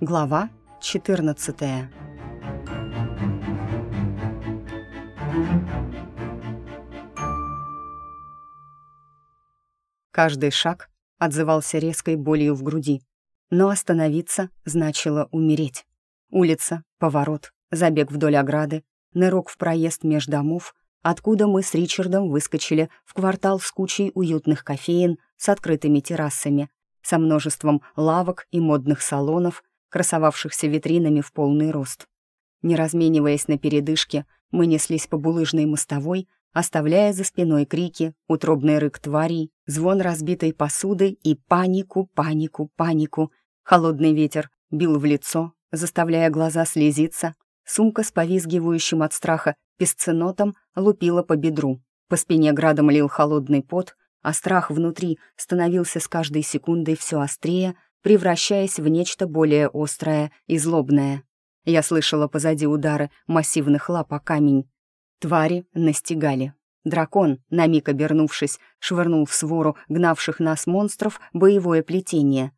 Глава 14 Каждый шаг отзывался резкой болью в груди, но остановиться значило умереть. Улица, поворот, забег вдоль ограды, нырок в проезд меж домов, откуда мы с Ричардом выскочили в квартал с кучей уютных кофеин с открытыми террасами, со множеством лавок и модных салонов, красовавшихся витринами в полный рост. Не размениваясь на передышке, мы неслись по булыжной мостовой, оставляя за спиной крики, утробный рык тварей, звон разбитой посуды и панику, панику, панику. Холодный ветер бил в лицо, заставляя глаза слезиться, сумка с повизгивающим от страха песценотом лупила по бедру. По спине градом лил холодный пот, а страх внутри становился с каждой секундой все острее, превращаясь в нечто более острое и злобное. Я слышала позади удары массивных лап о камень. Твари настигали. Дракон, на миг обернувшись, швырнул в свору гнавших нас монстров боевое плетение.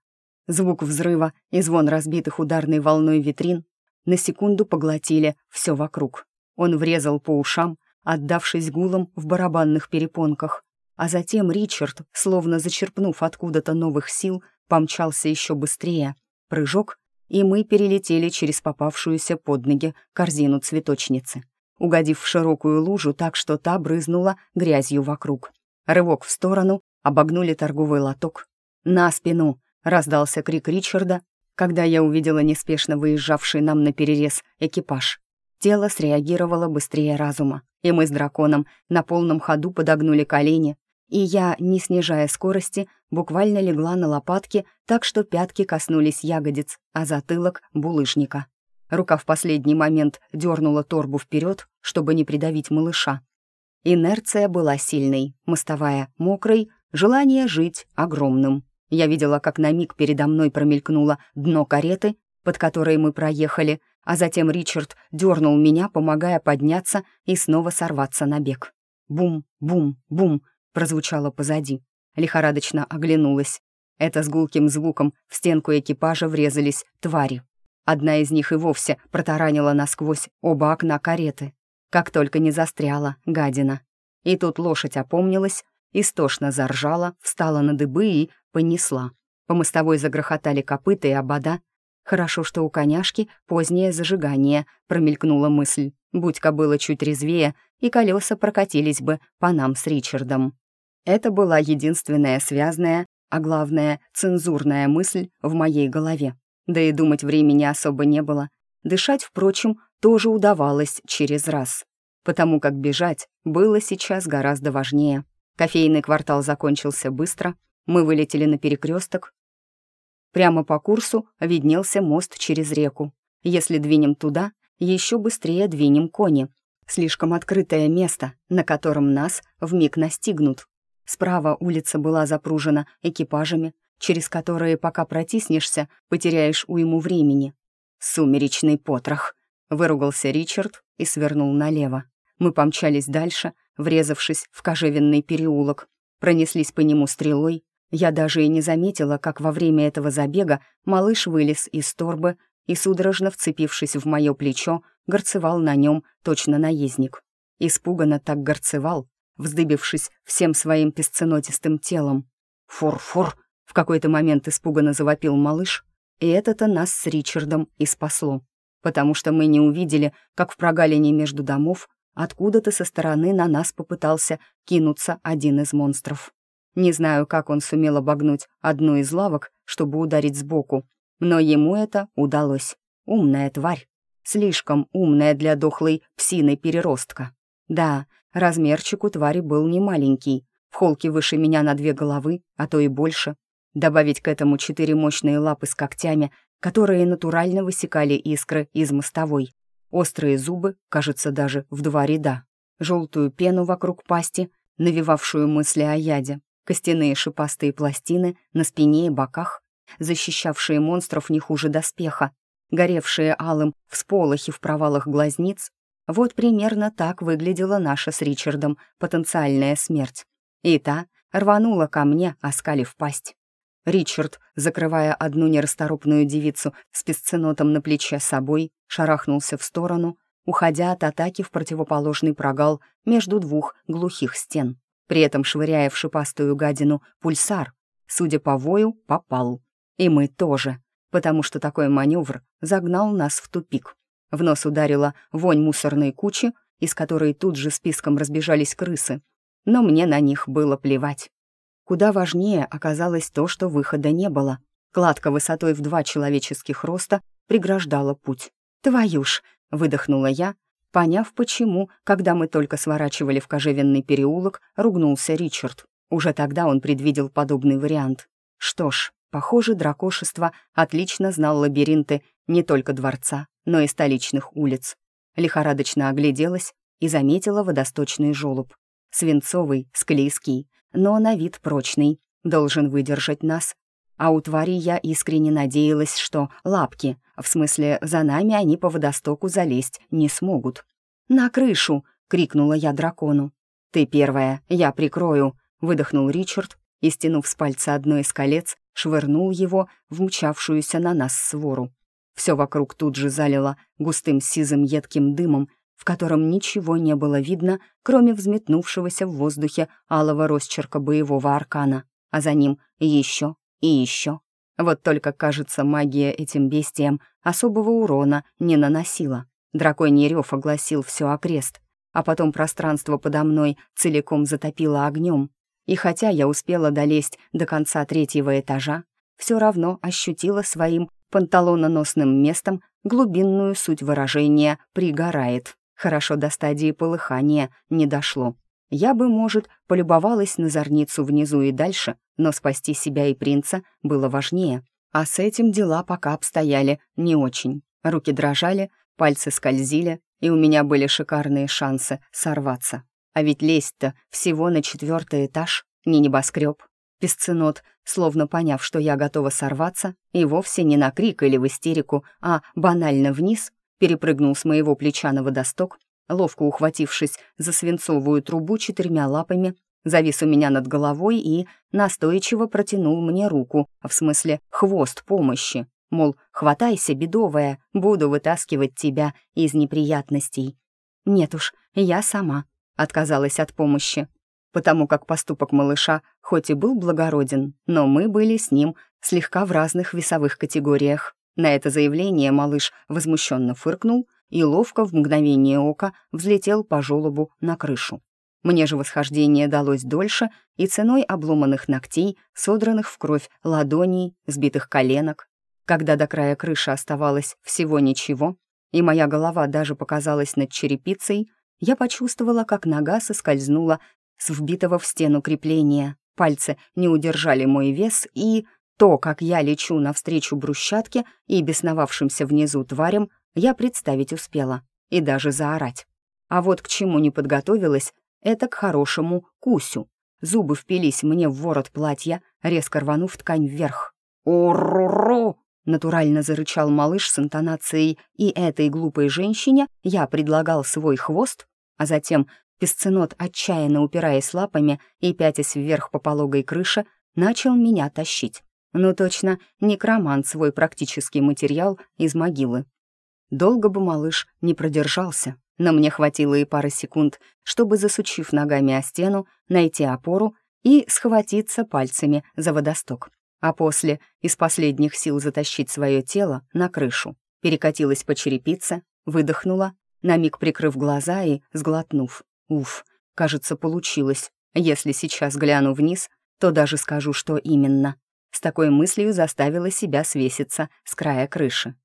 Звук взрыва и звон разбитых ударной волной витрин на секунду поглотили все вокруг. Он врезал по ушам, отдавшись гулом в барабанных перепонках. А затем Ричард, словно зачерпнув откуда-то новых сил, помчался еще быстрее. Прыжок, и мы перелетели через попавшуюся под ноги корзину цветочницы, угодив в широкую лужу так, что та брызнула грязью вокруг. Рывок в сторону, обогнули торговый лоток. «На спину!» — раздался крик Ричарда, когда я увидела неспешно выезжавший нам на перерез экипаж. Тело среагировало быстрее разума, и мы с драконом на полном ходу подогнули колени, и я, не снижая скорости, буквально легла на лопатки, так что пятки коснулись ягодиц, а затылок — булыжника. Рука в последний момент дернула торбу вперед, чтобы не придавить малыша. Инерция была сильной, мостовая — мокрой, желание жить — огромным. Я видела, как на миг передо мной промелькнуло дно кареты, под которой мы проехали, а затем Ричард дернул меня, помогая подняться и снова сорваться на бег. Бум, бум, бум прозвучало позади. Лихорадочно оглянулась. Это с гулким звуком в стенку экипажа врезались твари. Одна из них и вовсе протаранила насквозь оба окна кареты. Как только не застряла, гадина. И тут лошадь опомнилась, истошно заржала, встала на дыбы и понесла. По мостовой загрохотали копыта и обода, Хорошо, что у коняшки позднее зажигание, промелькнула мысль. Будь кобыла чуть резвее, и колеса прокатились бы по нам с Ричардом. Это была единственная связная, а главное, цензурная мысль в моей голове. Да и думать времени особо не было. Дышать, впрочем, тоже удавалось через раз. Потому как бежать было сейчас гораздо важнее. Кофейный квартал закончился быстро, мы вылетели на перекресток, Прямо по курсу виднелся мост через реку. Если двинем туда, еще быстрее двинем кони. Слишком открытое место, на котором нас вмиг настигнут. Справа улица была запружена экипажами, через которые, пока протиснешься, потеряешь уйму времени. «Сумеречный потрох», — выругался Ричард и свернул налево. Мы помчались дальше, врезавшись в кожевенный переулок, пронеслись по нему стрелой, я даже и не заметила, как во время этого забега малыш вылез из торбы и, судорожно вцепившись в мое плечо, горцевал на нем точно наездник. Испуганно так горцевал, вздыбившись всем своим песценотистым телом. «Фур-фур!» — в какой-то момент испуганно завопил малыш, и это-то нас с Ричардом и спасло, потому что мы не увидели, как в прогалине между домов откуда-то со стороны на нас попытался кинуться один из монстров. Не знаю, как он сумел обогнуть одну из лавок, чтобы ударить сбоку, но ему это удалось. Умная тварь. Слишком умная для дохлой псиной переростка. Да, размерчик у твари был не маленький, в холке выше меня на две головы, а то и больше. Добавить к этому четыре мощные лапы с когтями, которые натурально высекали искры из мостовой. Острые зубы, кажется, даже в два ряда. Желтую пену вокруг пасти, навевавшую мысли о яде костяные шипастые пластины на спине и боках, защищавшие монстров не хуже доспеха, горевшие алым всполохи в провалах глазниц. Вот примерно так выглядела наша с Ричардом потенциальная смерть. И та рванула ко мне, оскалив пасть. Ричард, закрывая одну нерасторопную девицу с песценотом на плече собой, шарахнулся в сторону, уходя от атаки в противоположный прогал между двух глухих стен, при этом швыряя в шипастую гадину пульсар. Судя по вою, попал. И мы тоже, потому что такой маневр загнал нас в тупик. В нос ударила вонь мусорной кучи, из которой тут же списком разбежались крысы. Но мне на них было плевать. Куда важнее оказалось то, что выхода не было. Кладка высотой в два человеческих роста преграждала путь. «Твою ж!» — выдохнула я, поняв, почему, когда мы только сворачивали в кожевенный переулок, ругнулся Ричард. Уже тогда он предвидел подобный вариант. Что ж, похоже, дракошество отлично знал лабиринты не только дворца, но и столичных улиц. Лихорадочно огляделась и заметила водосточный желоб. Свинцовый, склизкий, но на вид прочный, должен выдержать нас. А у твари я искренне надеялась, что лапки, в смысле, за нами они по водостоку залезть не смогут. «На крышу!» — крикнула я дракону. «Ты первая, я прикрою!» — выдохнул Ричард и, стянув с пальца одно из колец, швырнул его в мчавшуюся на нас свору. Все вокруг тут же залило густым сизым едким дымом, в котором ничего не было видно, кроме взметнувшегося в воздухе алого росчерка боевого аркана, а за ним еще и еще. Вот только, кажется, магия этим бестиям особого урона не наносила. Драконий рев огласил все окрест, а потом пространство подо мной целиком затопило огнем. И хотя я успела долезть до конца третьего этажа, все равно ощутила своим панталононосным местом глубинную суть выражения «пригорает». Хорошо до стадии полыхания не дошло. Я бы, может, полюбовалась на зорницу внизу и дальше, но спасти себя и принца было важнее. А с этим дела пока обстояли не очень. Руки дрожали, пальцы скользили, и у меня были шикарные шансы сорваться. А ведь лезть-то всего на четвертый этаж, не небоскреб. Песценот, словно поняв, что я готова сорваться, и вовсе не на крик или в истерику, а банально вниз, перепрыгнул с моего плеча на водосток, ловко ухватившись за свинцовую трубу четырьмя лапами, завис у меня над головой и настойчиво протянул мне руку, в смысле хвост помощи. Мол, хватайся, бедовая, буду вытаскивать тебя из неприятностей. Нет уж, я сама отказалась от помощи потому как поступок малыша хоть и был благороден, но мы были с ним слегка в разных весовых категориях. На это заявление малыш возмущенно фыркнул и ловко в мгновение ока взлетел по желобу на крышу. Мне же восхождение далось дольше и ценой обломанных ногтей, содранных в кровь ладоней, сбитых коленок. Когда до края крыши оставалось всего ничего, и моя голова даже показалась над черепицей, я почувствовала, как нога соскользнула с вбитого в стену крепления. Пальцы не удержали мой вес, и то, как я лечу навстречу брусчатке и бесновавшимся внизу тварям, я представить успела. И даже заорать. А вот к чему не подготовилась, это к хорошему кусю. Зубы впились мне в ворот платья, резко рванув ткань вверх. «Уруру!» — натурально зарычал малыш с интонацией, и этой глупой женщине я предлагал свой хвост, а затем Песценот, отчаянно упираясь лапами и пятясь вверх по пологой крыше, начал меня тащить. Ну точно, некромант свой практический материал из могилы. Долго бы малыш не продержался, но мне хватило и пары секунд, чтобы, засучив ногами о стену, найти опору и схватиться пальцами за водосток. А после из последних сил затащить свое тело на крышу. Перекатилась по черепице, выдохнула, на миг прикрыв глаза и сглотнув. Уф, кажется, получилось. Если сейчас гляну вниз, то даже скажу, что именно. С такой мыслью заставила себя свеситься с края крыши.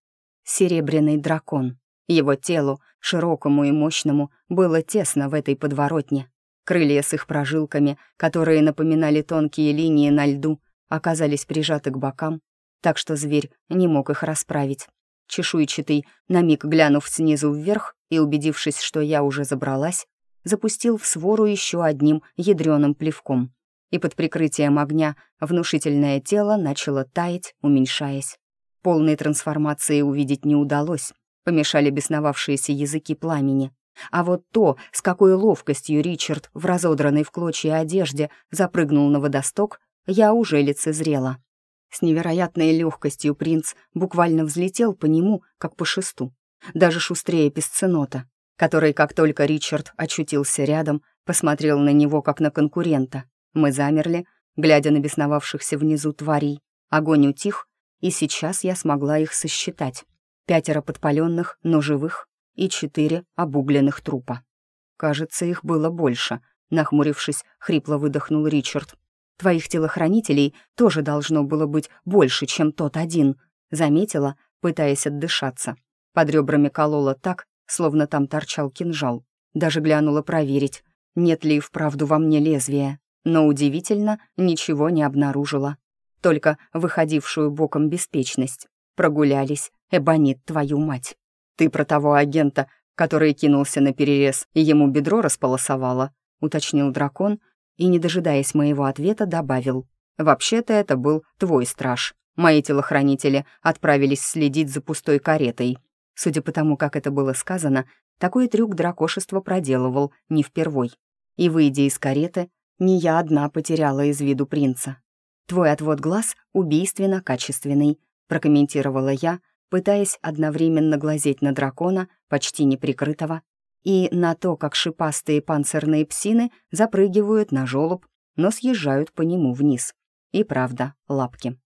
Серебряный дракон. Его телу, широкому и мощному, было тесно в этой подворотне. Крылья с их прожилками, которые напоминали тонкие линии на льду, оказались прижаты к бокам, так что зверь не мог их расправить. Чешуйчатый, на миг глянув снизу вверх и убедившись, что я уже забралась, запустил в свору еще одним ядреным плевком. И под прикрытием огня внушительное тело начало таять, уменьшаясь. Полной трансформации увидеть не удалось, помешали бесновавшиеся языки пламени. А вот то, с какой ловкостью Ричард в разодранной в клочья одежде запрыгнул на водосток, я уже лицезрела. С невероятной легкостью принц буквально взлетел по нему, как по шесту. Даже шустрее песценота, который, как только Ричард очутился рядом, посмотрел на него, как на конкурента. Мы замерли, глядя на бесновавшихся внизу тварей. Огонь утих, и сейчас я смогла их сосчитать. Пятеро подпаленных, но живых, и четыре обугленных трупа. Кажется, их было больше, нахмурившись, хрипло выдохнул Ричард. Твоих телохранителей тоже должно было быть больше, чем тот один, заметила, пытаясь отдышаться. Под ребрами колола так, словно там торчал кинжал. Даже глянула проверить, нет ли вправду во мне лезвия, но удивительно, ничего не обнаружила. Только выходившую боком беспечность. Прогулялись, эбонит твою мать. Ты про того агента, который кинулся на перерез и ему бедро располосовала, уточнил дракон и, не дожидаясь моего ответа, добавил. «Вообще-то это был твой страж. Мои телохранители отправились следить за пустой каретой. Судя по тому, как это было сказано, такой трюк дракошество проделывал не впервой. И, выйдя из кареты, не я одна потеряла из виду принца. «Твой отвод глаз убийственно качественный», прокомментировала я, пытаясь одновременно глазеть на дракона, почти неприкрытого, и на то, как шипастые панцирные псины запрыгивают на жёлоб, но съезжают по нему вниз. И правда, лапки.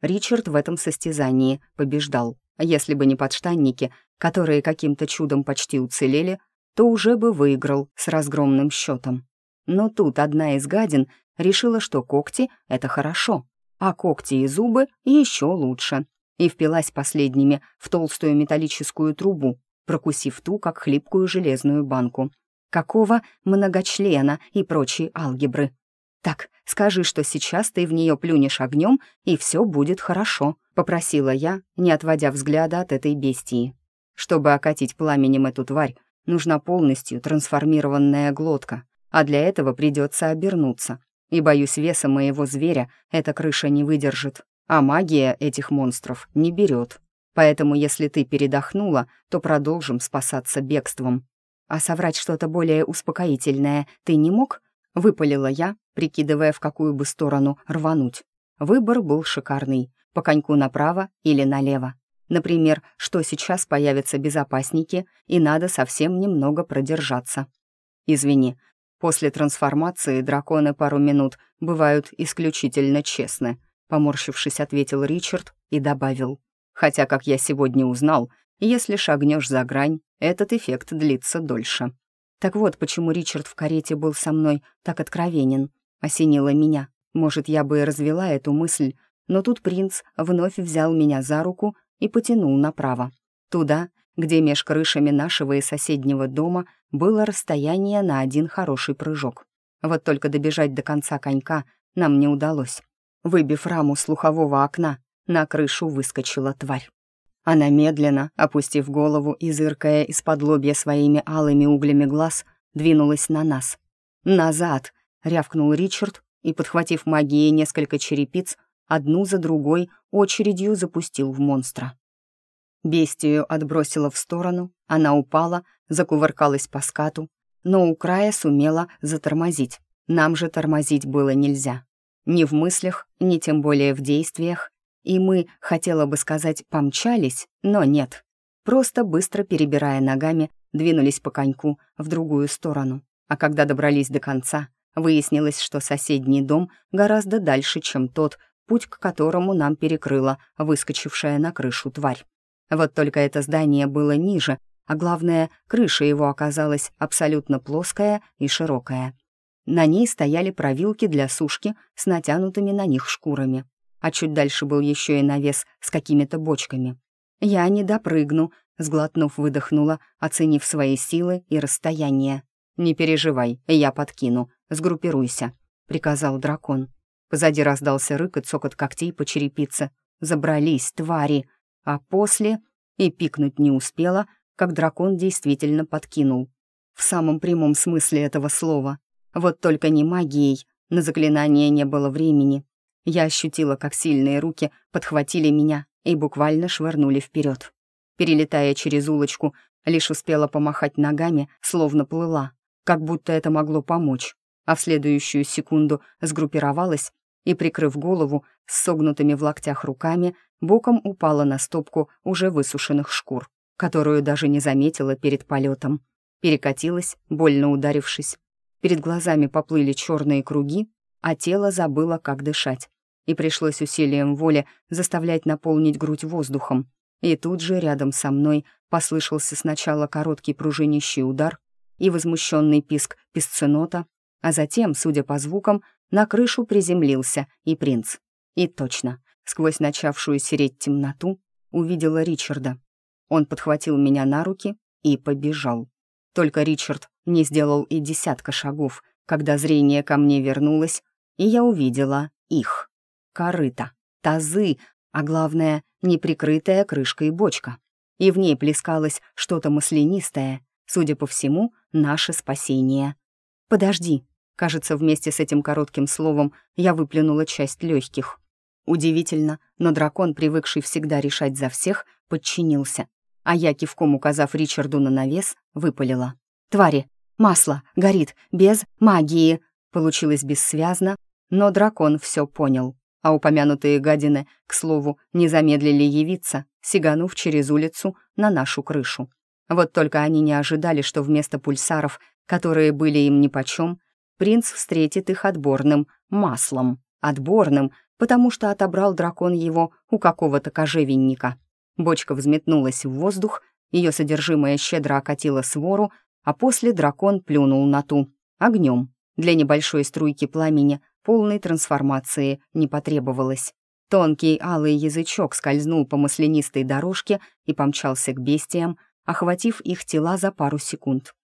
Ричард в этом состязании побеждал. Если бы не подштанники, которые каким-то чудом почти уцелели, то уже бы выиграл с разгромным счетом. Но тут одна из гадин решила, что когти — это хорошо, а когти и зубы еще лучше, и впилась последними в толстую металлическую трубу, прокусив ту, как хлипкую железную банку. Какого многочлена и прочие алгебры. «Так, скажи, что сейчас ты в нее плюнешь огнем, и все будет хорошо», — попросила я, не отводя взгляда от этой бестии. Чтобы окатить пламенем эту тварь, нужна полностью трансформированная глотка, а для этого придется обернуться. И, боюсь, веса моего зверя эта крыша не выдержит, а магия этих монстров не берет. Поэтому, если ты передохнула, то продолжим спасаться бегством. А соврать что-то более успокоительное ты не мог?» — выпалила я, прикидывая, в какую бы сторону рвануть. Выбор был шикарный — по коньку направо или налево. Например, что сейчас появятся безопасники, и надо совсем немного продержаться. Извини, после трансформации драконы пару минут бывают исключительно честны, поморщившись, ответил Ричард и добавил. Хотя, как я сегодня узнал, если шагнешь за грань, этот эффект длится дольше. Так вот, почему Ричард в карете был со мной так откровенен. Осенило меня. Может, я бы и развела эту мысль, но тут принц вновь взял меня за руку и потянул направо. Туда, где меж крышами нашего и соседнего дома было расстояние на один хороший прыжок. Вот только добежать до конца конька нам не удалось. Выбив раму слухового окна, на крышу выскочила тварь. Она медленно, опустив голову и зыркая из-под лобья своими алыми углями глаз, двинулась на нас. «Назад!» — рявкнул Ричард и, подхватив магией несколько черепиц, одну за другой очередью запустил в монстра. Бестию отбросила в сторону, она упала, закувыркалась по скату, но у края сумела затормозить. Нам же тормозить было нельзя. Ни в мыслях, ни тем более в действиях и мы, хотела бы сказать, помчались, но нет. Просто быстро перебирая ногами, двинулись по коньку в другую сторону. А когда добрались до конца, выяснилось, что соседний дом гораздо дальше, чем тот, путь к которому нам перекрыла выскочившая на крышу тварь. Вот только это здание было ниже, а главное, крыша его оказалась абсолютно плоская и широкая. На ней стояли провилки для сушки с натянутыми на них шкурами а чуть дальше был еще и навес с какими-то бочками. «Я не допрыгну», — сглотнув, выдохнула, оценив свои силы и расстояние. «Не переживай, я подкину, сгруппируйся», — приказал дракон. Позади раздался рык и цокот когтей по черепице. «Забрались, твари!» А после и пикнуть не успела, как дракон действительно подкинул. В самом прямом смысле этого слова. Вот только не магией, на заклинание не было времени, я ощутила, как сильные руки подхватили меня и буквально швырнули вперед. Перелетая через улочку, лишь успела помахать ногами, словно плыла, как будто это могло помочь, а в следующую секунду сгруппировалась и, прикрыв голову с согнутыми в локтях руками, боком упала на стопку уже высушенных шкур, которую даже не заметила перед полетом. Перекатилась, больно ударившись. Перед глазами поплыли черные круги, а тело забыло, как дышать. И пришлось усилием воли заставлять наполнить грудь воздухом. И тут же рядом со мной послышался сначала короткий пружинищий удар и возмущенный писк песценота, а затем, судя по звукам, на крышу приземлился и принц. И точно, сквозь начавшую сереть темноту, увидела Ричарда. Он подхватил меня на руки и побежал. Только Ричард не сделал и десятка шагов, когда зрение ко мне вернулось, и я увидела их. Корыто, тазы, а главное, неприкрытая крышкой бочка. И в ней плескалось что-то маслянистое, судя по всему, наше спасение. «Подожди», кажется, вместе с этим коротким словом я выплюнула часть легких. Удивительно, но дракон, привыкший всегда решать за всех, подчинился, а я, кивком указав Ричарду на навес, выпалила. «Твари, масло, горит, без магии!» Получилось бессвязно, но дракон все понял, а упомянутые гадины, к слову, не замедлили явиться, сиганув через улицу на нашу крышу. Вот только они не ожидали, что вместо пульсаров, которые были им нипочем, принц встретит их отборным маслом. Отборным, потому что отобрал дракон его у какого-то кожевенника. Бочка взметнулась в воздух, ее содержимое щедро окатило свору, а после дракон плюнул на ту огнем. Для небольшой струйки пламени полной трансформации не потребовалось. Тонкий алый язычок скользнул по маслянистой дорожке и помчался к бестиям, охватив их тела за пару секунд.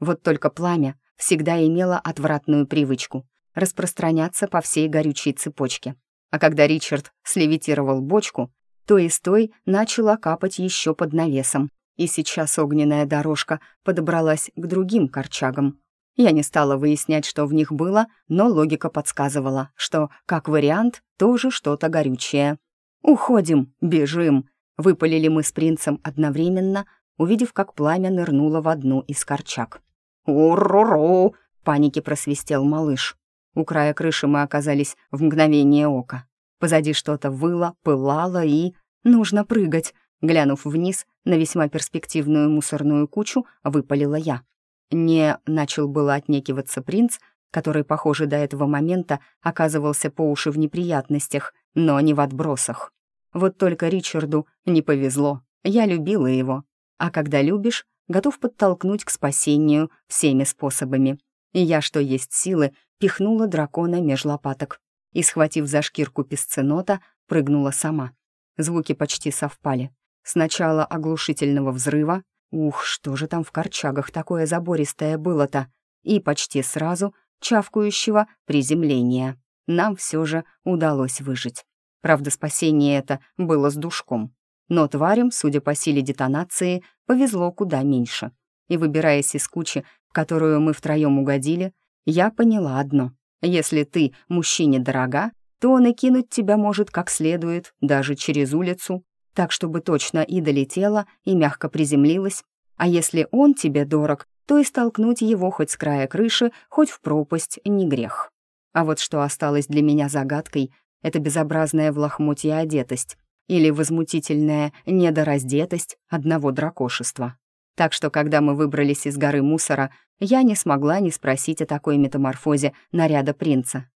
Вот только пламя всегда имело отвратную привычку распространяться по всей горючей цепочке. А когда Ричард слевитировал бочку, то из той начала капать еще под навесом, и сейчас огненная дорожка подобралась к другим корчагам. Я не стала выяснять, что в них было, но логика подсказывала, что, как вариант, тоже что-то горючее. «Уходим, бежим!» — выпалили мы с принцем одновременно, увидев, как пламя нырнуло в одну из корчаг. «Ур-ру-ру!» — панике просвистел малыш. У края крыши мы оказались в мгновение ока. Позади что-то выло, пылало и... Нужно прыгать. Глянув вниз на весьма перспективную мусорную кучу, выпалила я. Не начал было отнекиваться принц, который, похоже, до этого момента оказывался по уши в неприятностях, но не в отбросах. Вот только Ричарду не повезло. Я любила его. А когда любишь, готов подтолкнуть к спасению всеми способами. И я, что есть силы, пихнула дракона меж лопаток и, схватив за шкирку песценота, прыгнула сама. Звуки почти совпали. Сначала оглушительного взрыва, ух, что же там в корчагах такое забористое было-то, и почти сразу чавкающего приземления. Нам все же удалось выжить. Правда, спасение это было с душком. Но тварям, судя по силе детонации, повезло куда меньше. И выбираясь из кучи, в которую мы втроем угодили, я поняла одно. Если ты мужчине дорога, то он и кинуть тебя может как следует, даже через улицу, так чтобы точно и долетела, и мягко приземлилась. А если он тебе дорог, то и столкнуть его хоть с края крыши, хоть в пропасть не грех. А вот что осталось для меня загадкой, это безобразная в лохмотье одетость или возмутительная недораздетость одного дракошества. Так что, когда мы выбрались из горы мусора, я не смогла не спросить о такой метаморфозе наряда принца.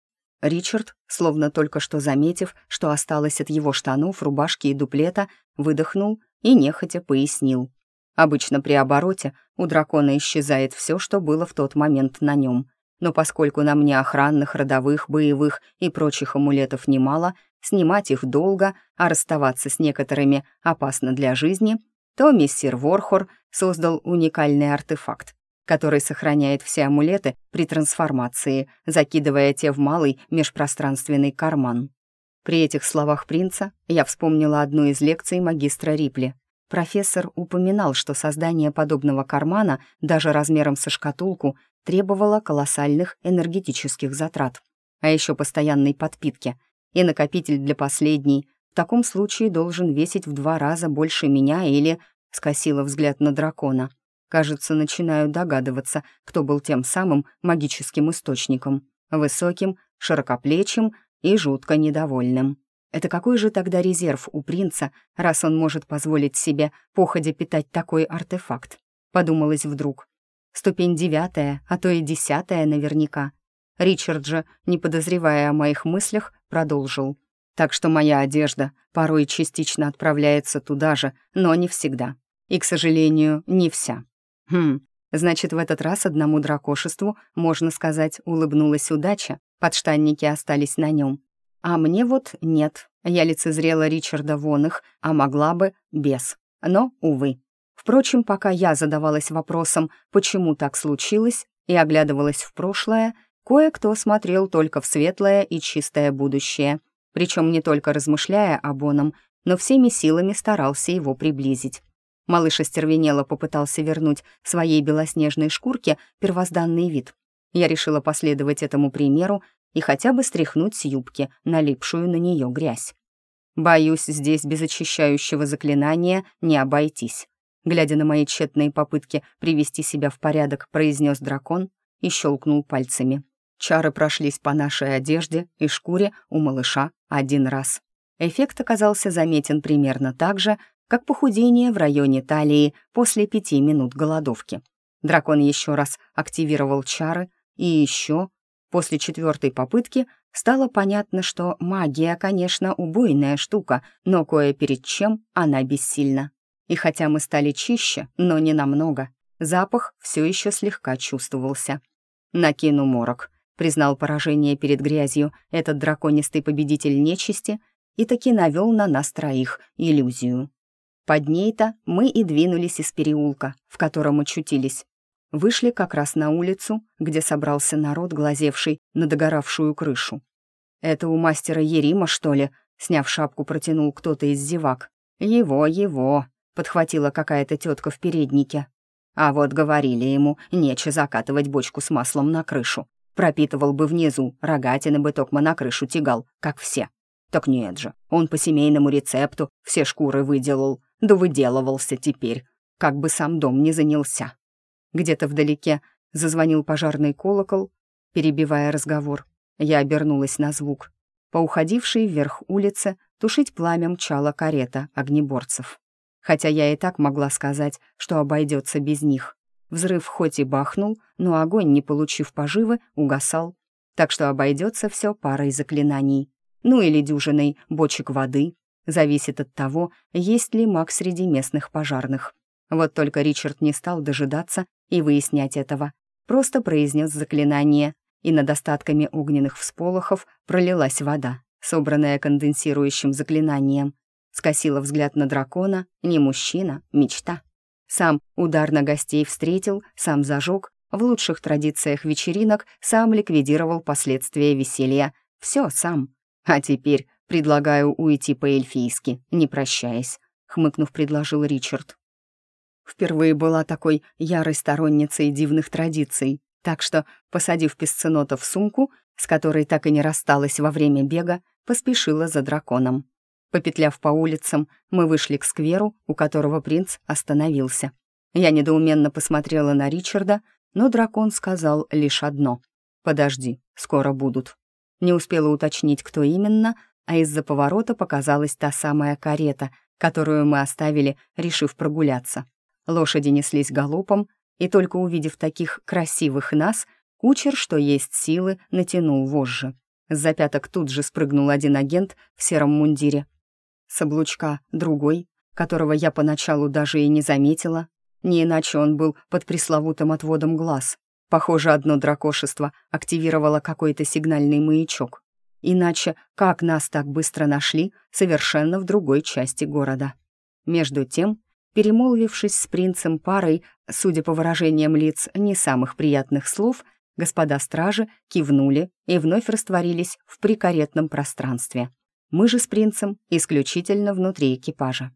Ричард, словно только что заметив, что осталось от его штанов, рубашки и дуплета, выдохнул и нехотя пояснил. Обычно при обороте у дракона исчезает все, что было в тот момент на нем. Но поскольку на мне охранных, родовых, боевых и прочих амулетов немало, снимать их долго, а расставаться с некоторыми опасно для жизни, то мистер Ворхор создал уникальный артефакт, который сохраняет все амулеты при трансформации, закидывая те в малый межпространственный карман. При этих словах принца я вспомнила одну из лекций магистра Рипли. Профессор упоминал, что создание подобного кармана, даже размером со шкатулку, требовало колоссальных энергетических затрат, а еще постоянной подпитки, и накопитель для последней в таком случае должен весить в два раза больше меня или скосила взгляд на дракона. Кажется, начинаю догадываться, кто был тем самым магическим источником. Высоким, широкоплечим и жутко недовольным. Это какой же тогда резерв у принца, раз он может позволить себе походя питать такой артефакт? Подумалось вдруг. Ступень девятая, а то и десятая наверняка. Ричард же, не подозревая о моих мыслях, продолжил. Так что моя одежда порой частично отправляется туда же, но не всегда. И, к сожалению, не вся. Хм, значит, в этот раз одному дракошеству, можно сказать, улыбнулась удача, подштанники остались на нем. А мне вот нет. Я лицезрела Ричарда вон их, а могла бы без. Но, увы. Впрочем, пока я задавалась вопросом, почему так случилось, и оглядывалась в прошлое, кое-кто смотрел только в светлое и чистое будущее, причем не только размышляя об оном, но всеми силами старался его приблизить. Малыш остервенело попытался вернуть своей белоснежной шкурке первозданный вид. Я решила последовать этому примеру и хотя бы стряхнуть с юбки налипшую на нее грязь. Боюсь, здесь без очищающего заклинания не обойтись. Глядя на мои тщетные попытки привести себя в порядок, произнес дракон и щелкнул пальцами. Чары прошлись по нашей одежде и шкуре у малыша один раз. Эффект оказался заметен примерно так же, как похудение в районе талии после пяти минут голодовки. Дракон еще раз активировал чары, и еще, после четвертой попытки, стало понятно, что магия, конечно, убойная штука, но кое перед чем она бессильна. И хотя мы стали чище, но не намного, запах все еще слегка чувствовался. «Накину морок», — признал поражение перед грязью этот драконистый победитель нечисти и таки навел на нас троих иллюзию. Под ней-то мы и двинулись из переулка, в котором очутились. Вышли как раз на улицу, где собрался народ, глазевший на догоравшую крышу. «Это у мастера Ерима, что ли?» Сняв шапку, протянул кто-то из зевак. «Его, его!» — подхватила какая-то тетка в переднике. А вот говорили ему, нече закатывать бочку с маслом на крышу. Пропитывал бы внизу, рогатины бы токмо на крышу тягал, как все. Так нет же, он по семейному рецепту все шкуры выделал, да выделывался теперь, как бы сам дом не занялся. Где-то вдалеке зазвонил пожарный колокол, перебивая разговор. Я обернулась на звук. По уходившей вверх улице тушить пламя мчала карета огнеборцев. Хотя я и так могла сказать, что обойдется без них. Взрыв хоть и бахнул, но огонь, не получив поживы, угасал. Так что обойдется все парой заклинаний. Ну или дюжиной бочек воды, Зависит от того, есть ли маг среди местных пожарных. Вот только Ричард не стал дожидаться и выяснять этого. Просто произнес заклинание, и над остатками огненных всполохов пролилась вода, собранная конденсирующим заклинанием. Скосила взгляд на дракона, не мужчина, мечта. Сам удар на гостей встретил, сам зажег, в лучших традициях вечеринок сам ликвидировал последствия веселья. Все сам. А теперь «Предлагаю уйти по-эльфийски, не прощаясь», — хмыкнув, предложил Ричард. Впервые была такой ярой сторонницей дивных традиций, так что, посадив песценота в сумку, с которой так и не рассталась во время бега, поспешила за драконом. Попетляв по улицам, мы вышли к скверу, у которого принц остановился. Я недоуменно посмотрела на Ричарда, но дракон сказал лишь одно. «Подожди, скоро будут». Не успела уточнить, кто именно — а из-за поворота показалась та самая карета, которую мы оставили, решив прогуляться. Лошади неслись галопом, и только увидев таких красивых нас, кучер, что есть силы, натянул вожжи. С запяток тут же спрыгнул один агент в сером мундире. С облучка другой, которого я поначалу даже и не заметила, не иначе он был под пресловутым отводом глаз. Похоже, одно дракошество активировало какой-то сигнальный маячок. Иначе как нас так быстро нашли совершенно в другой части города? Между тем, перемолвившись с принцем парой, судя по выражениям лиц не самых приятных слов, господа стражи кивнули и вновь растворились в прикаретном пространстве. Мы же с принцем исключительно внутри экипажа.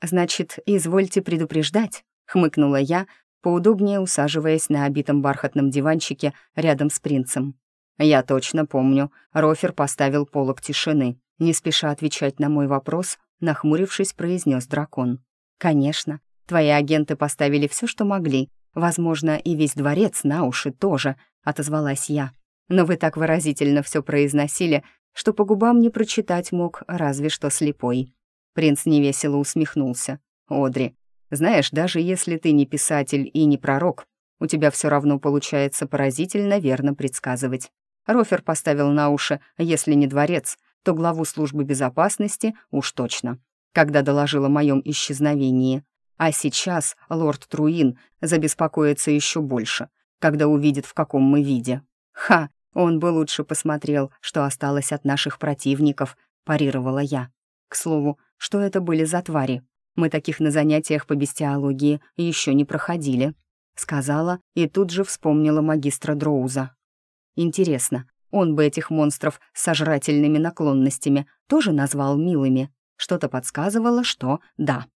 «Значит, извольте предупреждать», — хмыкнула я, поудобнее усаживаясь на обитом бархатном диванчике рядом с принцем. Я точно помню, Рофер поставил полок тишины. Не спеша отвечать на мой вопрос, нахмурившись, произнес дракон. «Конечно, твои агенты поставили все, что могли. Возможно, и весь дворец на уши тоже», — отозвалась я. «Но вы так выразительно все произносили, что по губам не прочитать мог разве что слепой. Принц невесело усмехнулся. «Одри, знаешь, даже если ты не писатель и не пророк, у тебя все равно получается поразительно верно предсказывать. Рофер поставил на уши, если не дворец, то главу службы безопасности уж точно, когда доложил о моем исчезновении. А сейчас лорд Труин забеспокоится еще больше, когда увидит, в каком мы виде. Ха, он бы лучше посмотрел, что осталось от наших противников, парировала я. К слову, что это были за твари? Мы таких на занятиях по бестиологии еще не проходили. Сказала и тут же вспомнила магистра Дроуза. Интересно, он бы этих монстров с сожрательными наклонностями тоже назвал милыми. Что-то подсказывало, что да.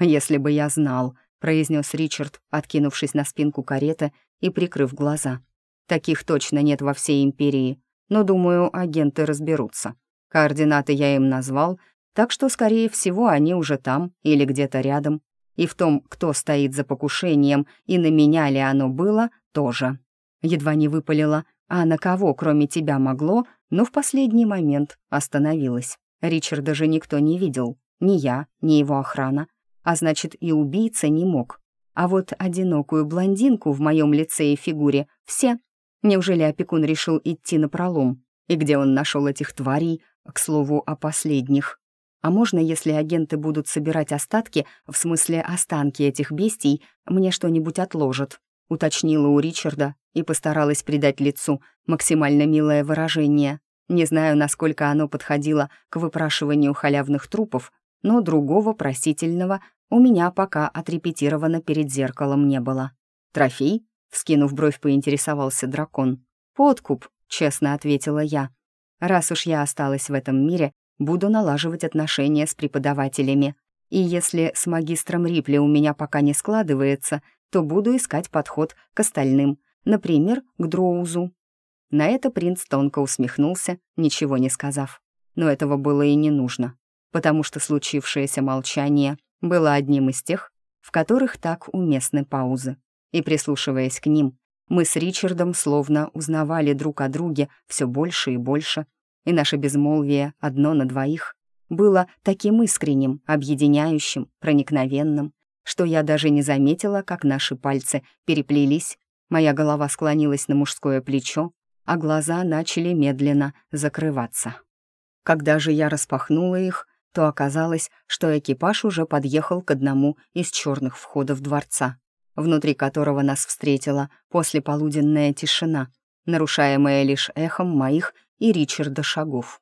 «Если бы я знал», — произнес Ричард, откинувшись на спинку кареты и прикрыв глаза. «Таких точно нет во всей империи, но, думаю, агенты разберутся. Координаты я им назвал, так что, скорее всего, они уже там или где-то рядом. И в том, кто стоит за покушением и на меня ли оно было, тоже. Едва не выпалила, а на кого, кроме тебя, могло, но в последний момент остановилась. Ричарда же никто не видел, ни я, ни его охрана, а значит, и убийца не мог. А вот одинокую блондинку в моем лице и фигуре все. Неужели опекун решил идти на пролом? И где он нашел этих тварей, к слову, о последних? А можно, если агенты будут собирать остатки, в смысле останки этих бестий, мне что-нибудь отложат?» — уточнила у Ричарда и постаралась придать лицу максимально милое выражение. Не знаю, насколько оно подходило к выпрашиванию халявных трупов, но другого просительного у меня пока отрепетировано перед зеркалом не было. «Трофей?» — вскинув бровь, поинтересовался дракон. «Подкуп», — честно ответила я. «Раз уж я осталась в этом мире, буду налаживать отношения с преподавателями. И если с магистром Рипли у меня пока не складывается, то буду искать подход к остальным, например, к Дроузу. На это принц тонко усмехнулся, ничего не сказав. Но этого было и не нужно, потому что случившееся молчание было одним из тех, в которых так уместны паузы. И прислушиваясь к ним, мы с Ричардом словно узнавали друг о друге все больше и больше — и наше безмолвие одно на двоих было таким искренним, объединяющим, проникновенным, что я даже не заметила, как наши пальцы переплелись, моя голова склонилась на мужское плечо, а глаза начали медленно закрываться. Когда же я распахнула их, то оказалось, что экипаж уже подъехал к одному из черных входов дворца, внутри которого нас встретила послеполуденная тишина, нарушаемая лишь эхом моих и Ричарда шагов.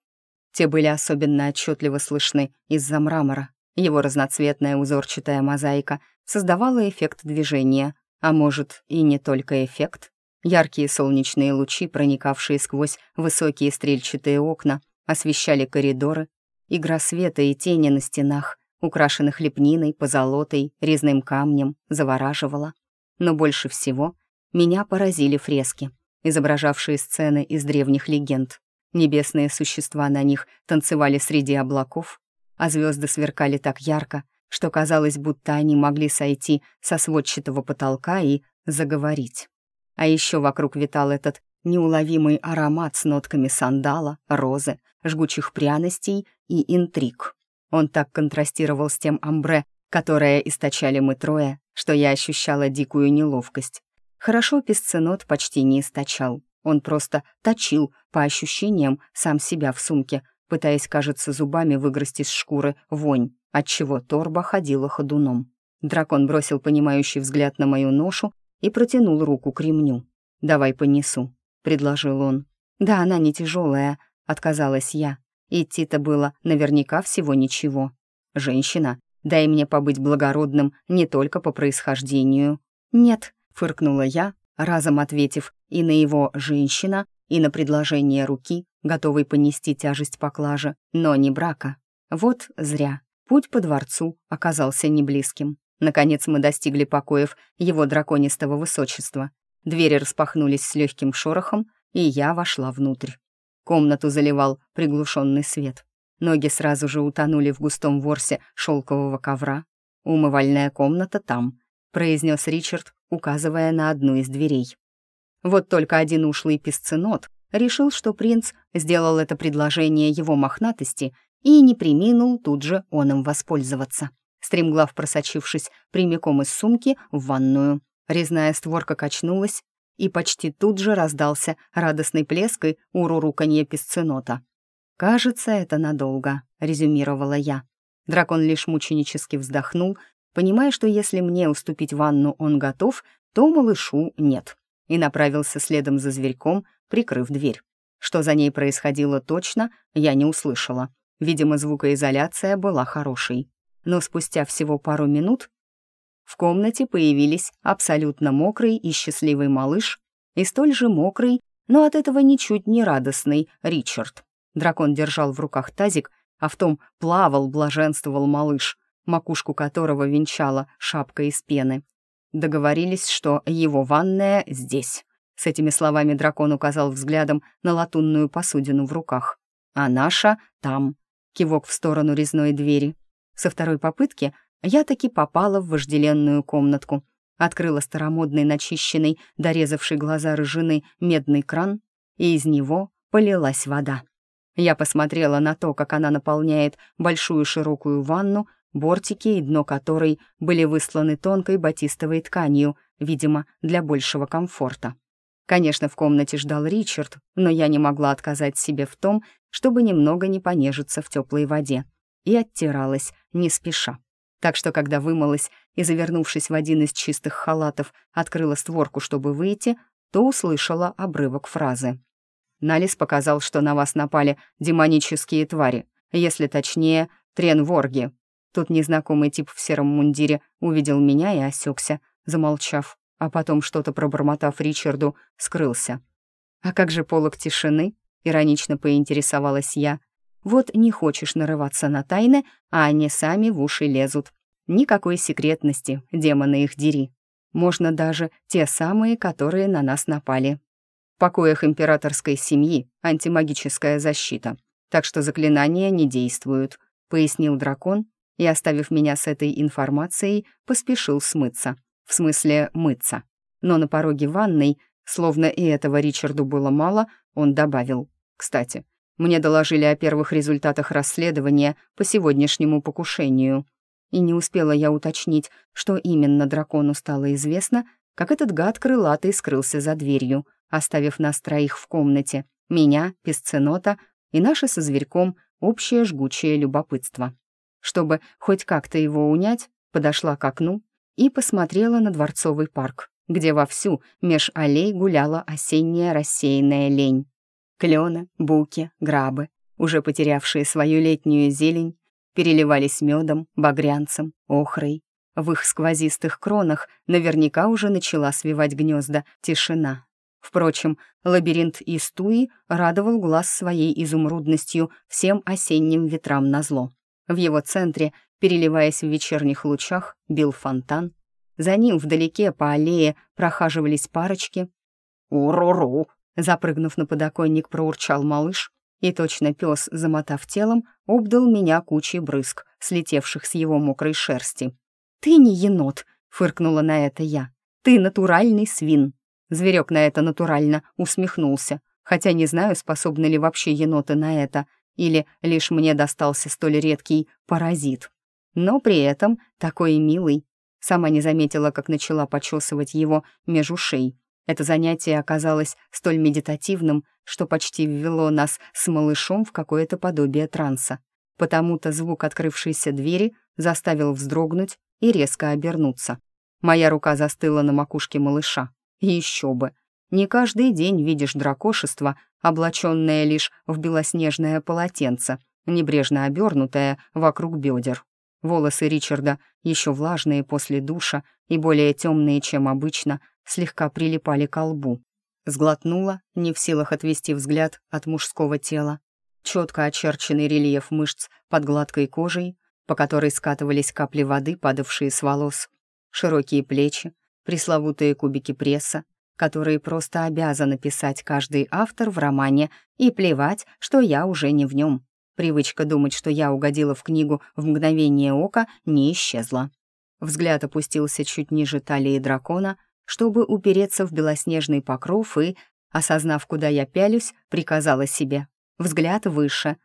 Те были особенно отчетливо слышны из-за мрамора. Его разноцветная узорчатая мозаика создавала эффект движения, а может, и не только эффект. Яркие солнечные лучи, проникавшие сквозь высокие стрельчатые окна, освещали коридоры. Игра света и тени на стенах, украшенных лепниной, позолотой, резным камнем, завораживала. Но больше всего меня поразили фрески, изображавшие сцены из древних легенд. Небесные существа на них танцевали среди облаков, а звезды сверкали так ярко, что казалось, будто они могли сойти со сводчатого потолка и заговорить. А еще вокруг витал этот неуловимый аромат с нотками сандала, розы, жгучих пряностей и интриг. Он так контрастировал с тем амбре, которое источали мы трое, что я ощущала дикую неловкость. Хорошо песценот почти не источал. Он просто точил, по ощущениям, сам себя в сумке, пытаясь, кажется, зубами выгрызть из шкуры вонь, отчего торба ходила ходуном. Дракон бросил понимающий взгляд на мою ношу и протянул руку к ремню. «Давай понесу», — предложил он. «Да, она не тяжелая», — отказалась я. Идти-то было наверняка всего ничего. «Женщина, дай мне побыть благородным не только по происхождению». «Нет», — фыркнула я, разом ответив и на его «женщина», и на предложение руки, готовой понести тяжесть поклажи, но не брака. Вот зря. Путь по дворцу оказался неблизким. Наконец мы достигли покоев его драконистого высочества. Двери распахнулись с легким шорохом, и я вошла внутрь. Комнату заливал приглушенный свет. Ноги сразу же утонули в густом ворсе шелкового ковра. «Умывальная комната там», — произнес Ричард, указывая на одну из дверей. Вот только один ушлый песценот решил, что принц сделал это предложение его мохнатости и не приминул тут же он им воспользоваться. Стремглав просочившись прямиком из сумки в ванную, резная створка качнулась, и почти тут же раздался радостный плеск и уруруканье песценота. «Кажется, это надолго», — резюмировала я. Дракон лишь мученически вздохнул, понимая, что если мне уступить ванну он готов, то малышу нет, и направился следом за зверьком, прикрыв дверь. Что за ней происходило точно, я не услышала. Видимо, звукоизоляция была хорошей. Но спустя всего пару минут в комнате появились абсолютно мокрый и счастливый малыш и столь же мокрый, но от этого ничуть не радостный Ричард. Дракон держал в руках тазик, а в том плавал, блаженствовал малыш, макушку которого венчала шапка из пены. Договорились, что его ванная здесь. С этими словами дракон указал взглядом на латунную посудину в руках. «А наша там». Кивок в сторону резной двери. Со второй попытки я таки попала в вожделенную комнатку. Открыла старомодный, начищенный, дорезавший глаза рыжины медный кран, и из него полилась вода. Я посмотрела на то, как она наполняет большую широкую ванну, бортики и дно которой были высланы тонкой батистовой тканью, видимо, для большего комфорта. Конечно, в комнате ждал Ричард, но я не могла отказать себе в том, чтобы немного не понежиться в теплой воде, и оттиралась не спеша. Так что, когда вымылась и, завернувшись в один из чистых халатов, открыла створку, чтобы выйти, то услышала обрывок фразы. Налис показал, что на вас напали демонические твари, если точнее, тренворги. Тут незнакомый тип в сером мундире увидел меня и осекся, замолчав а потом, что-то пробормотав Ричарду, скрылся. «А как же полог тишины?» — иронично поинтересовалась я. «Вот не хочешь нарываться на тайны, а они сами в уши лезут. Никакой секретности, демоны их дери. Можно даже те самые, которые на нас напали. В покоях императорской семьи антимагическая защита, так что заклинания не действуют», — пояснил дракон и, оставив меня с этой информацией, поспешил смыться. В смысле, мыться. Но на пороге ванной, словно и этого Ричарду было мало, он добавил. «Кстати, мне доложили о первых результатах расследования по сегодняшнему покушению. И не успела я уточнить, что именно дракону стало известно, как этот гад крылатый скрылся за дверью, оставив нас троих в комнате, меня, песценота и наше со зверьком общее жгучее любопытство. Чтобы хоть как-то его унять, подошла к окну и посмотрела на Дворцовый парк, где вовсю меж аллей гуляла осенняя рассеянная лень. Клёна, буки, грабы, уже потерявшие свою летнюю зелень, переливались медом, багрянцем, охрой. В их сквозистых кронах наверняка уже начала свивать гнезда тишина. Впрочем, лабиринт из туи радовал глаз своей изумрудностью всем осенним ветрам назло. В его центре Переливаясь в вечерних лучах, бил фонтан. За ним вдалеке по аллее прохаживались парочки. «Уруру!» Запрыгнув на подоконник, проурчал малыш, и точно пес, замотав телом, обдал меня кучей брызг, слетевших с его мокрой шерсти. «Ты не енот!» — фыркнула на это я. «Ты натуральный свин!» Зверек на это натурально усмехнулся, хотя не знаю, способны ли вообще еноты на это, или лишь мне достался столь редкий паразит но при этом такой милый. Сама не заметила, как начала почесывать его меж ушей. Это занятие оказалось столь медитативным, что почти ввело нас с малышом в какое-то подобие транса. Потому-то звук открывшейся двери заставил вздрогнуть и резко обернуться. Моя рука застыла на макушке малыша. еще бы. Не каждый день видишь дракошество, облаченное лишь в белоснежное полотенце, небрежно обернутое вокруг бедер. Волосы Ричарда, еще влажные после душа и более темные, чем обычно, слегка прилипали к лбу. Сглотнула, не в силах отвести взгляд от мужского тела. Четко очерченный рельеф мышц под гладкой кожей, по которой скатывались капли воды, падавшие с волос. Широкие плечи, пресловутые кубики пресса, которые просто обязан писать каждый автор в романе, и плевать, что я уже не в нем. Привычка думать, что я угодила в книгу в мгновение ока, не исчезла. Взгляд опустился чуть ниже талии дракона, чтобы упереться в белоснежный покров и Осознав, куда я пялюсь, приказала себе. Взгляд выше.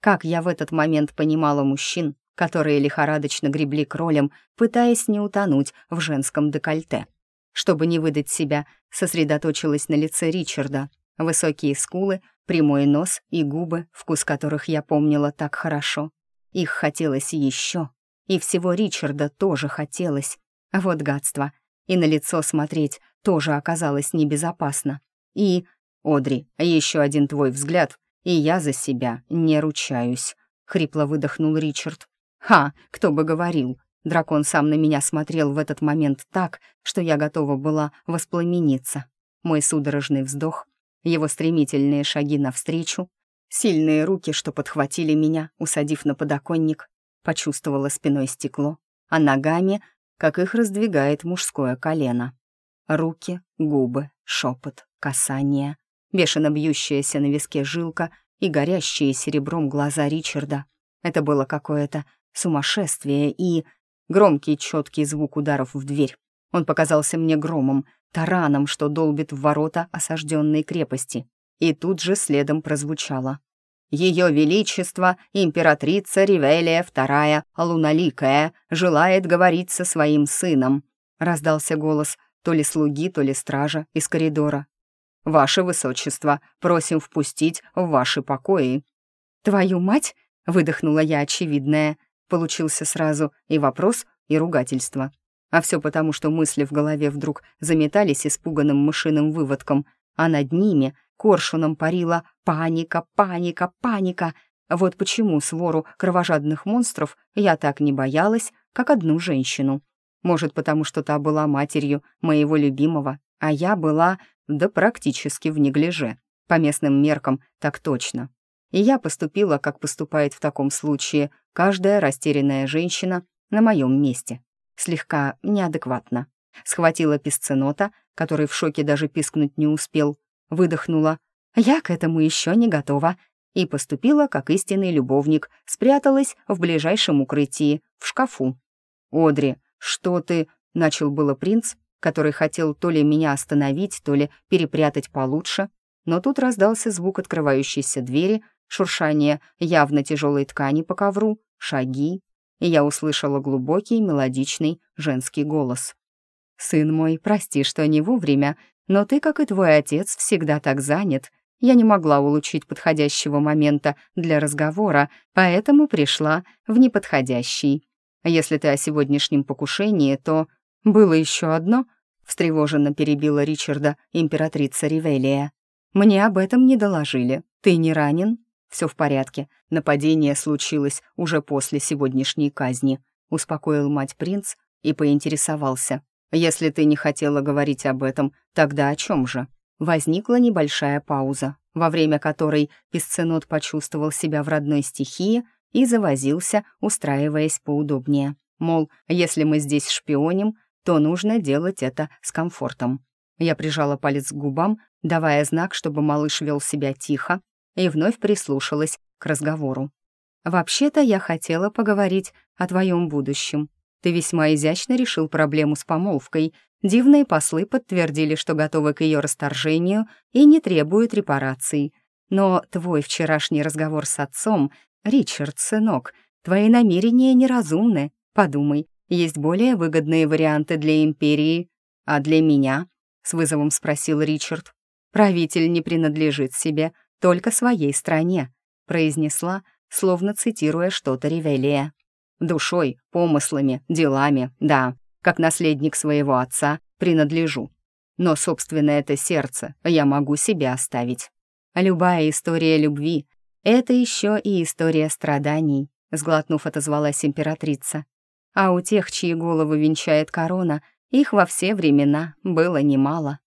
Как я в этот момент понимала мужчин, которые лихорадочно гребли кролем, пытаясь не утонуть в женском декольте. Чтобы не выдать себя, сосредоточилась на лице Ричарда. Высокие скулы, прямой нос и губы, вкус которых я помнила так хорошо. Их хотелось еще. И всего Ричарда тоже хотелось. Вот гадство. И на лицо смотреть тоже оказалось небезопасно. И... «Одри, еще один твой взгляд, и я за себя не ручаюсь», — хрипло выдохнул Ричард. «Ха, кто бы говорил!» Дракон сам на меня смотрел в этот момент так, что я готова была воспламениться. Мой судорожный вздох, его стремительные шаги навстречу, сильные руки, что подхватили меня, усадив на подоконник, почувствовала спиной стекло, а ногами, как их раздвигает мужское колено. Руки, губы, шепот, касание, бешено бьющаяся на виске жилка и горящие серебром глаза Ричарда. Это было какое-то сумасшествие и громкий четкий звук ударов в дверь. Он показался мне громом, тараном, что долбит в ворота осажденной крепости. И тут же следом прозвучало. «Ее Величество, императрица Ривелия II, Луналикая, желает говорить со своим сыном», — раздался голос то ли слуги, то ли стража из коридора. «Ваше Высочество, просим впустить в ваши покои». «Твою мать!» — выдохнула я очевидное — Получился сразу и вопрос, и ругательство. А все потому, что мысли в голове вдруг заметались испуганным мышиным выводком, а над ними коршуном парила паника, паника, паника. Вот почему свору кровожадных монстров я так не боялась, как одну женщину. Может, потому что та была матерью моего любимого, а я была, да практически в неглиже. По местным меркам так точно. И я поступила, как поступает в таком случае каждая растерянная женщина на моем месте. Слегка неадекватно. Схватила писценота, который в шоке даже пискнуть не успел, выдохнула «Я к этому еще не готова» и поступила, как истинный любовник, спряталась в ближайшем укрытии, в шкафу. «Одри, что ты...» — начал было принц, который хотел то ли меня остановить, то ли перепрятать получше, но тут раздался звук открывающейся двери, шуршание явно тяжелой ткани по ковру, шаги, и я услышала глубокий мелодичный женский голос. «Сын мой, прости, что не вовремя, но ты, как и твой отец, всегда так занят. Я не могла улучшить подходящего момента для разговора, поэтому пришла в неподходящий. Если ты о сегодняшнем покушении, то было еще одно», — встревоженно перебила Ричарда императрица Ривелия. «Мне об этом не доложили. Ты не ранен?» «Все в порядке. Нападение случилось уже после сегодняшней казни», — успокоил мать принц и поинтересовался. «Если ты не хотела говорить об этом, тогда о чем же?» Возникла небольшая пауза, во время которой Песценот почувствовал себя в родной стихии и завозился, устраиваясь поудобнее. Мол, если мы здесь шпионим, то нужно делать это с комфортом. Я прижала палец к губам, давая знак, чтобы малыш вел себя тихо, и вновь прислушалась к разговору. «Вообще-то я хотела поговорить о твоем будущем. Ты весьма изящно решил проблему с помолвкой. Дивные послы подтвердили, что готовы к ее расторжению и не требуют репараций. Но твой вчерашний разговор с отцом, Ричард, сынок, твои намерения неразумны. Подумай, есть более выгодные варианты для империи. А для меня?» — с вызовом спросил Ричард. «Правитель не принадлежит себе, только своей стране», — произнесла, словно цитируя что-то Ревелия. «Душой, помыслами, делами, да, как наследник своего отца, принадлежу. Но, собственно, это сердце я могу себе оставить. Любая история любви — это еще и история страданий», — сглотнув, отозвалась императрица. «А у тех, чьи головы венчает корона, их во все времена было немало.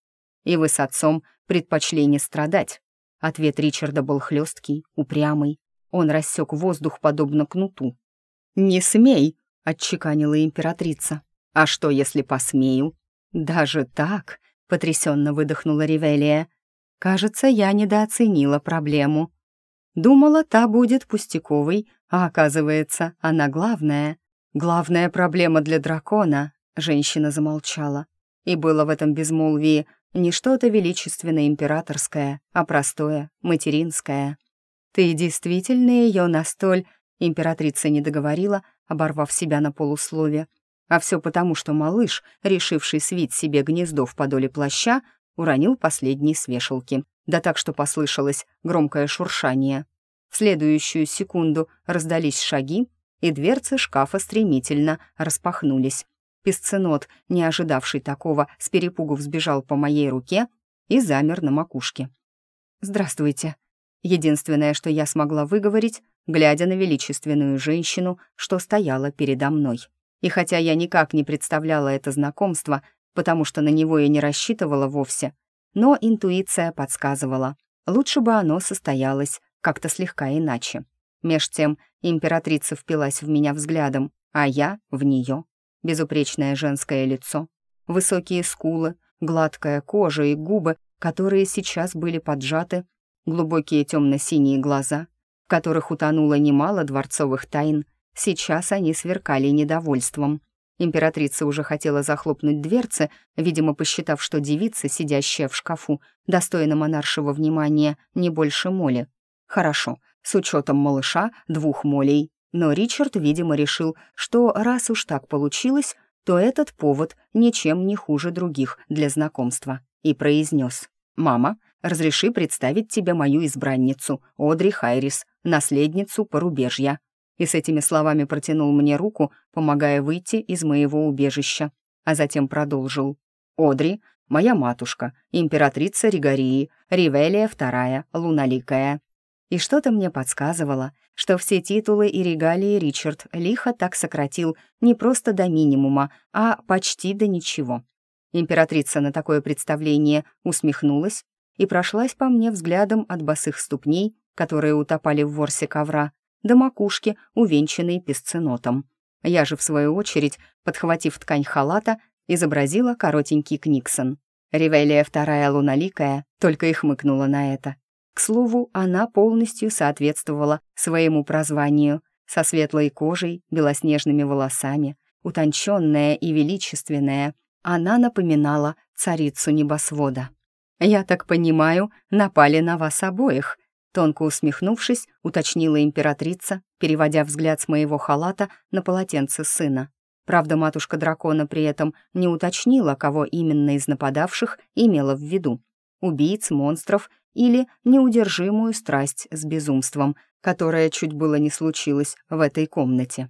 И вы с отцом предпочли не страдать, Ответ Ричарда был хлесткий, упрямый. Он рассек воздух подобно кнуту. «Не смей!» — отчеканила императрица. «А что, если посмею?» «Даже так?» — потрясенно выдохнула Ривелия. «Кажется, я недооценила проблему. Думала, та будет пустяковой, а оказывается, она главная. Главная проблема для дракона», — женщина замолчала. И было в этом безмолвии Не что-то величественное императорское, а простое, материнское. «Ты действительно ее на столь...» Императрица не договорила, оборвав себя на полуслове. А все потому, что малыш, решивший свить себе гнездо в подоле плаща, уронил последние с. Да так, что послышалось громкое шуршание. В следующую секунду раздались шаги, и дверцы шкафа стремительно распахнулись. Песценот, не ожидавший такого, с перепугу взбежал по моей руке и замер на макушке. «Здравствуйте». Единственное, что я смогла выговорить, глядя на величественную женщину, что стояла передо мной. И хотя я никак не представляла это знакомство, потому что на него я не рассчитывала вовсе, но интуиция подсказывала. Лучше бы оно состоялось как-то слегка иначе. Меж тем императрица впилась в меня взглядом, а я — в нее безупречное женское лицо, высокие скулы, гладкая кожа и губы, которые сейчас были поджаты, глубокие темно-синие глаза, в которых утонуло немало дворцовых тайн, сейчас они сверкали недовольством. Императрица уже хотела захлопнуть дверцы, видимо, посчитав, что девица, сидящая в шкафу, достойна монаршего внимания не больше моли. Хорошо, с учетом малыша, двух молей но Ричард, видимо, решил, что раз уж так получилось, то этот повод ничем не хуже других для знакомства, и произнес «Мама, разреши представить тебе мою избранницу, Одри Хайрис, наследницу порубежья». И с этими словами протянул мне руку, помогая выйти из моего убежища, а затем продолжил «Одри, моя матушка, императрица Ригории, Ривелия II, Луналикая». И что-то мне подсказывало, что все титулы и регалии Ричард лихо так сократил не просто до минимума, а почти до ничего. Императрица на такое представление усмехнулась и прошлась по мне взглядом от босых ступней, которые утопали в ворсе ковра, до макушки, увенчанной песценотом. Я же, в свою очередь, подхватив ткань халата, изобразила коротенький книксон. Ревелия вторая луналикая только и хмыкнула на это. К слову, она полностью соответствовала своему прозванию, со светлой кожей, белоснежными волосами, утонченная и величественная. Она напоминала царицу небосвода. «Я так понимаю, напали на вас обоих», Тонко усмехнувшись, уточнила императрица, переводя взгляд с моего халата на полотенце сына. Правда, матушка дракона при этом не уточнила, кого именно из нападавших имела в виду. Убийц, монстров или неудержимую страсть с безумством, которая чуть было не случилась в этой комнате.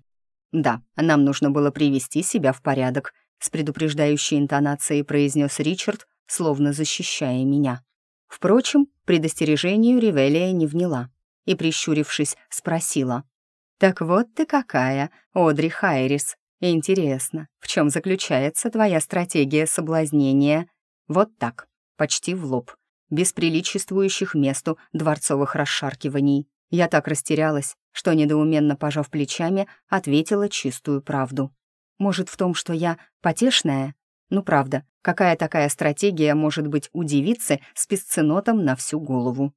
«Да, нам нужно было привести себя в порядок», с предупреждающей интонацией произнес Ричард, словно защищая меня. Впрочем, предостережению Ревелия не вняла и, прищурившись, спросила. «Так вот ты какая, Одри Хайрис. Интересно, в чем заключается твоя стратегия соблазнения?» Вот так, почти в лоб без приличествующих месту дворцовых расшаркиваний. Я так растерялась, что, недоуменно пожав плечами, ответила чистую правду. Может, в том, что я потешная? Ну, правда, какая такая стратегия может быть у девицы с песценотом на всю голову?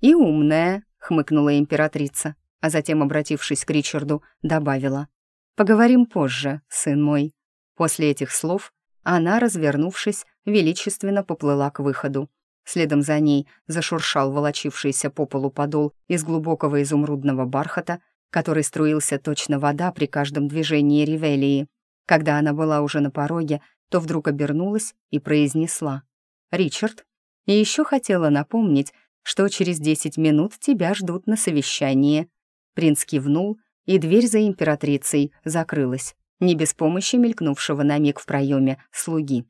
«И умная», — хмыкнула императрица, а затем, обратившись к Ричарду, добавила. «Поговорим позже, сын мой». После этих слов она, развернувшись, величественно поплыла к выходу, Следом за ней зашуршал волочившийся по полу подол из глубокого изумрудного бархата, который струился точно вода при каждом движении Ревелии. Когда она была уже на пороге, то вдруг обернулась и произнесла «Ричард, и еще хотела напомнить, что через десять минут тебя ждут на совещании». Принц кивнул, и дверь за императрицей закрылась, не без помощи мелькнувшего на миг в проеме слуги.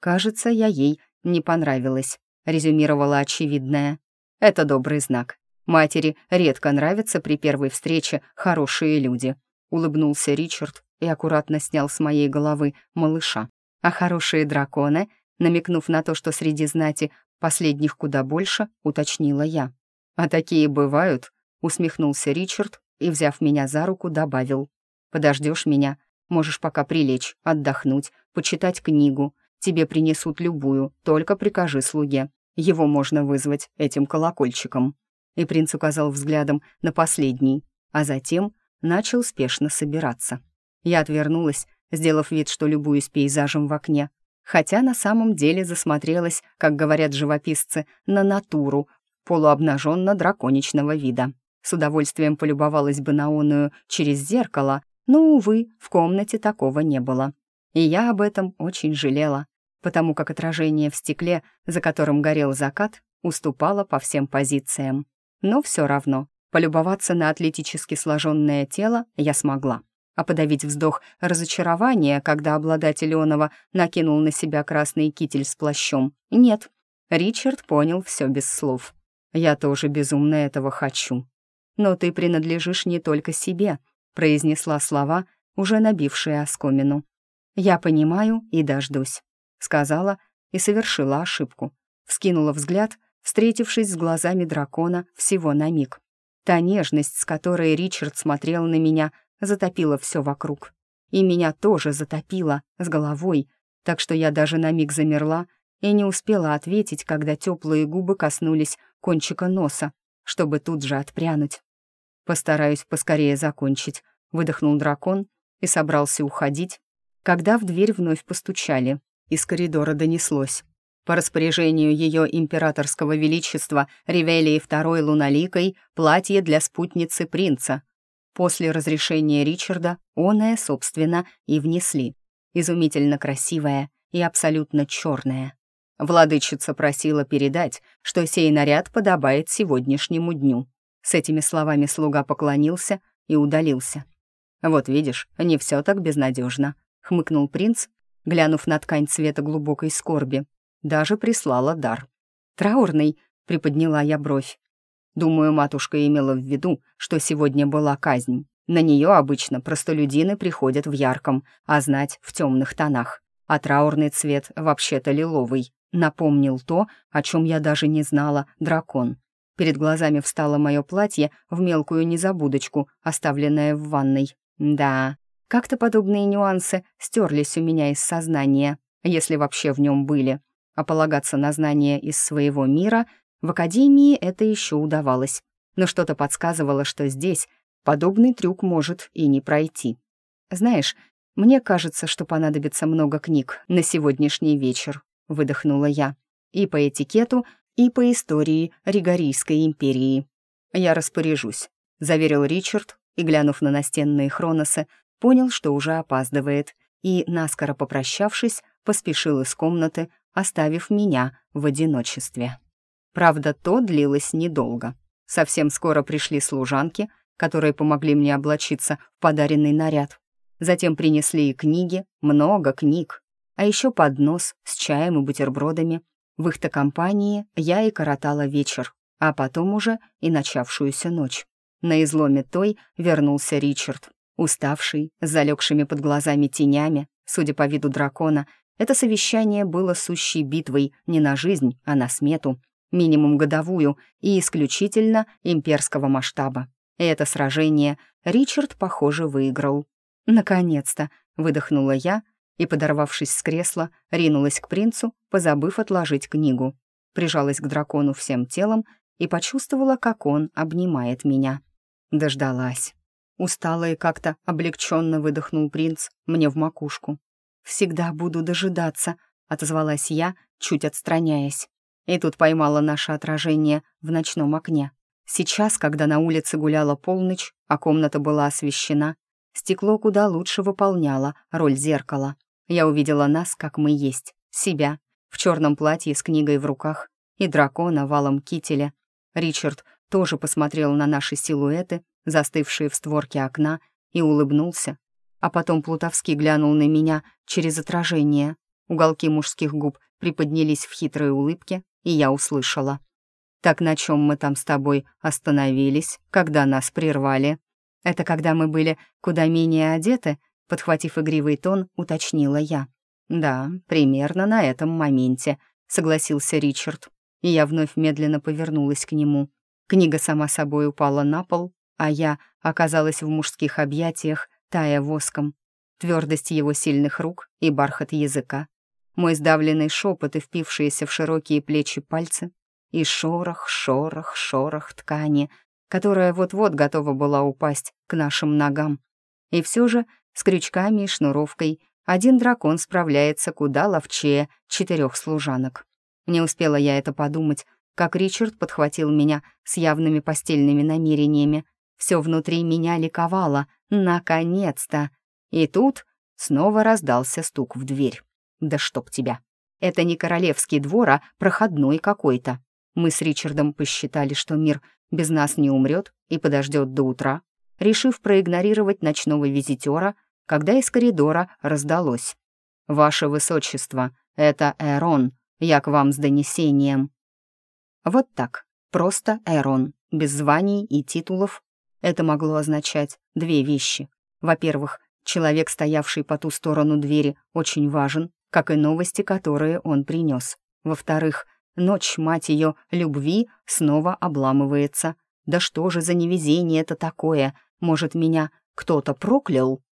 Кажется, я ей не понравилась резюмировала очевидное. Это добрый знак. Матери редко нравятся при первой встрече хорошие люди. Улыбнулся Ричард и аккуратно снял с моей головы малыша. А хорошие драконы, намекнув на то, что среди знати последних куда больше, уточнила я. «А такие бывают?» — усмехнулся Ричард и, взяв меня за руку, добавил. «Подождешь меня? Можешь пока прилечь, отдохнуть, почитать книгу. Тебе принесут любую, только прикажи слуге. Его можно вызвать этим колокольчиком». И принц указал взглядом на последний, а затем начал спешно собираться. Я отвернулась, сделав вид, что любуюсь пейзажем в окне, хотя на самом деле засмотрелась, как говорят живописцы, на натуру полуобнаженно-драконичного вида. С удовольствием полюбовалась бы на оную через зеркало, но, увы, в комнате такого не было. И я об этом очень жалела, потому как отражение в стекле, за которым горел закат, уступало по всем позициям. Но все равно, полюбоваться на атлетически сложенное тело я смогла. А подавить вздох разочарования, когда обладатель Онова накинул на себя красный китель с плащом, нет. Ричард понял все без слов. «Я тоже безумно этого хочу». «Но ты принадлежишь не только себе», — произнесла слова, уже набившие оскомину. «Я понимаю и дождусь», — сказала и совершила ошибку. Вскинула взгляд, встретившись с глазами дракона всего на миг. Та нежность, с которой Ричард смотрел на меня, затопила все вокруг. И меня тоже затопило с головой, так что я даже на миг замерла и не успела ответить, когда теплые губы коснулись кончика носа, чтобы тут же отпрянуть. «Постараюсь поскорее закончить», — выдохнул дракон и собрался уходить, когда в дверь вновь постучали. Из коридора донеслось. По распоряжению ее императорского величества Ревелии II Луналикой платье для спутницы принца. После разрешения Ричарда оное, собственно, и внесли. Изумительно красивое и абсолютно черное. Владычица просила передать, что сей наряд подобает сегодняшнему дню. С этими словами слуга поклонился и удалился. «Вот видишь, не все так безнадежно хмыкнул принц, глянув на ткань цвета глубокой скорби. Даже прислала дар. «Траурный», — приподняла я бровь. Думаю, матушка имела в виду, что сегодня была казнь. На нее обычно простолюдины приходят в ярком, а знать в темных тонах. А траурный цвет вообще-то лиловый. Напомнил то, о чем я даже не знала, дракон. Перед глазами встало мое платье в мелкую незабудочку, оставленное в ванной. Да, как-то подобные нюансы стерлись у меня из сознания, если вообще в нем были. А полагаться на знания из своего мира в Академии это еще удавалось. Но что-то подсказывало, что здесь подобный трюк может и не пройти. Знаешь, мне кажется, что понадобится много книг на сегодняшний вечер, выдохнула я. И по этикету, и по истории Ригорийской империи. Я распоряжусь, заверил Ричард и, глянув на настенные хроносы, понял, что уже опаздывает, и, наскоро попрощавшись, поспешил из комнаты, оставив меня в одиночестве. Правда, то длилось недолго. Совсем скоро пришли служанки, которые помогли мне облачиться в подаренный наряд. Затем принесли и книги, много книг, а еще поднос с чаем и бутербродами. В их-то компании я и коротала вечер, а потом уже и начавшуюся ночь. На изломе той вернулся Ричард, Уставший, с залегшими под глазами тенями, судя по виду дракона, это совещание было сущей битвой не на жизнь, а на смету, минимум годовую и исключительно имперского масштаба. Это сражение Ричард, похоже, выиграл. «Наконец-то!» — выдохнула я и, подорвавшись с кресла, ринулась к принцу, позабыв отложить книгу. Прижалась к дракону всем телом и почувствовала, как он обнимает меня. Дождалась. Устало и как-то облегченно выдохнул принц мне в макушку. «Всегда буду дожидаться», — отозвалась я, чуть отстраняясь. И тут поймала наше отражение в ночном окне. Сейчас, когда на улице гуляла полночь, а комната была освещена, стекло куда лучше выполняло роль зеркала. Я увидела нас, как мы есть, себя, в черном платье с книгой в руках и дракона валом кителя. Ричард тоже посмотрел на наши силуэты застывшие в створке окна, и улыбнулся, а потом плутовски глянул на меня через отражение. Уголки мужских губ приподнялись в хитрой улыбке, и я услышала. «Так на чем мы там с тобой остановились, когда нас прервали?» «Это когда мы были куда менее одеты?» Подхватив игривый тон, уточнила я. «Да, примерно на этом моменте», — согласился Ричард. И я вновь медленно повернулась к нему. Книга сама собой упала на пол, а я оказалась в мужских объятиях, тая воском. Твердость его сильных рук и бархат языка, мой сдавленный шепот и впившиеся в широкие плечи пальцы, и шорох, шорох, шорох ткани, которая вот-вот готова была упасть к нашим ногам. И все же с крючками и шнуровкой один дракон справляется куда ловчее четырех служанок. Не успела я это подумать, как Ричард подхватил меня с явными постельными намерениями. Все внутри меня ликовало. Наконец-то! И тут снова раздался стук в дверь. «Да чтоб тебя! Это не королевский двор, а проходной какой-то. Мы с Ричардом посчитали, что мир без нас не умрет и подождет до утра, решив проигнорировать ночного визитера, когда из коридора раздалось. «Ваше Высочество, это Эрон, я к вам с донесением». Вот так, просто Эрон, без званий и титулов. Это могло означать две вещи. Во-первых, человек, стоявший по ту сторону двери, очень важен, как и новости, которые он принес. Во-вторых, ночь, мать ее, любви снова обламывается. Да что же за невезение это такое? Может, меня кто-то проклял?